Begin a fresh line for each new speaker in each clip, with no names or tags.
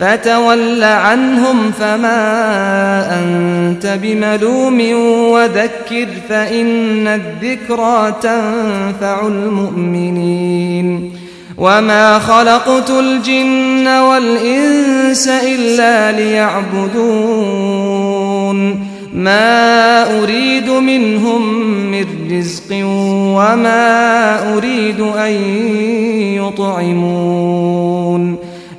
فتول عنهم فما أنت بملوم وذكر فإن الذكرى تنفع المؤمنين وما خلقت الجن والإنس إلا ليعبدون ما أريد منهم من رزق وما أريد أن يطعمون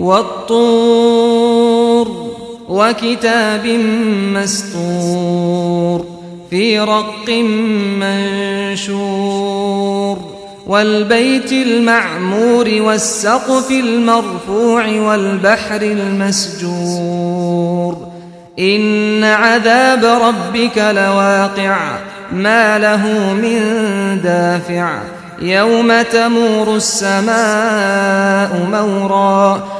والطور وكتاب مستور في رق منشور والبيت المعمور والسقف المرفوع والبحر المسجور إن عذاب ربك لواقع ما له من دافع يوم تمور السماء مورا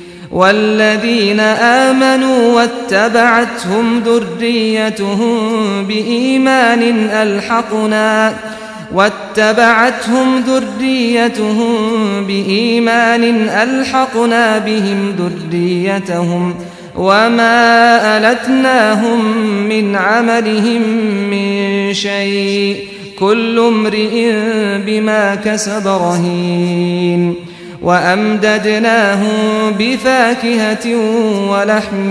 والذين آمنوا واتبعتهم ذريتهم بإيمان ألحقنا واتبعتهم ذريتهم بإيمان ألحقنا بهم ذريتهم وما ألتناهم من عملهم من شيء كل امرئ بما كسب رهين وأمددناهم بفاكهة ولحم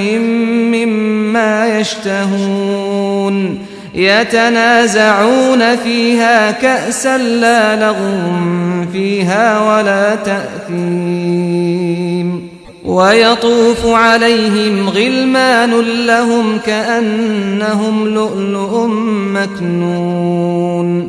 مما يشتهون يتنازعون فيها كأسا لا لَغْوٍ فيها ولا تأثيم ويطوف عليهم غلمان لهم كأنهم لؤلؤ مكنون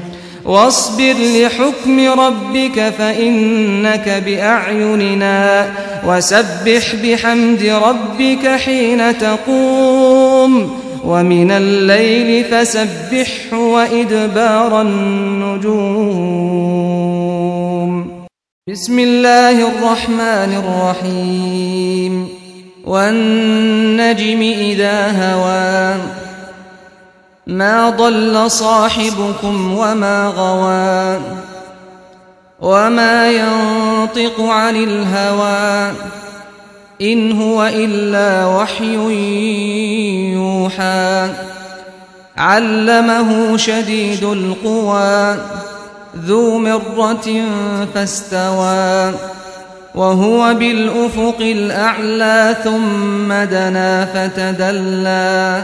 واصبر لحكم ربك فإنك بأعيننا وسبح بحمد ربك حين تقوم ومن الليل فسبح وإدبار النجوم. بسم الله الرحمن الرحيم. والنجم إذا هوى ما ضل صاحبكم وما غوى وما ينطق عن الهوى إن هو إلا وحي يوحى علمه شديد القوى ذو مرة فاستوى وهو بالأفق الأعلى ثم دنا فتدلى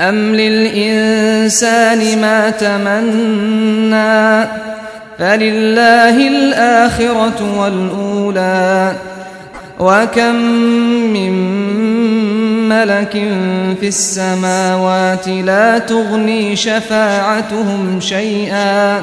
أم للإنسان ما تمنى فلله الآخرة والأولى وكم من ملك في السماوات لا تغني شفاعتهم شيئا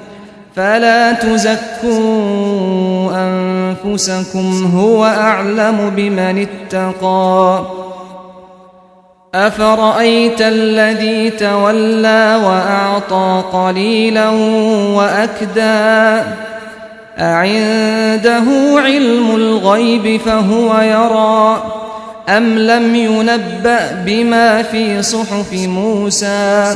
فلا تزكوا أنفسكم هو أعلم بمن اتقى. أفرأيت الذي تولى وأعطى قليلا وأكدا أعنده علم الغيب فهو يرى. أم لم ينبأ بما في صحف موسى؟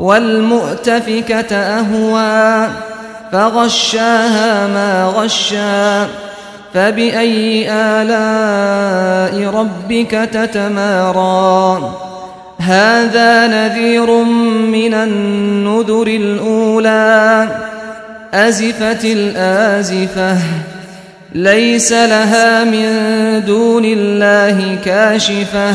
والمؤتفكة أهوى فغشاها ما غشا فبأي آلاء ربك تتمارى. هذا نذير من النذر الأولى أزفت الآزفة. ليس لها من دون الله كاشفة.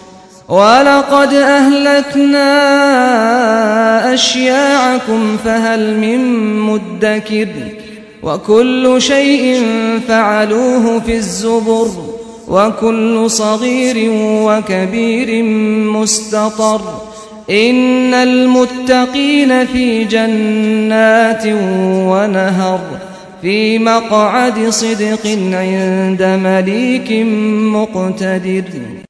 وَلَقَدْ أَهْلَكْنَا أَشْيَاعَكُمْ فَهَلْ مِن مُّدَّكِرٍ وَكُلُّ شَيْءٍ فَعَلُوهُ فِي الزُّبُرِ وَكُلُّ صَغِيرٍ وَكَبِيرٍ مُسْتَطَرٍ إِنَّ الْمُتَّقِينَ فِي جَنَّاتٍ وَنَهَرٍ فِي مَقْعَدِ صِدْقٍ عِندَ مَلِيكٍ مُّقْتَدِرٍ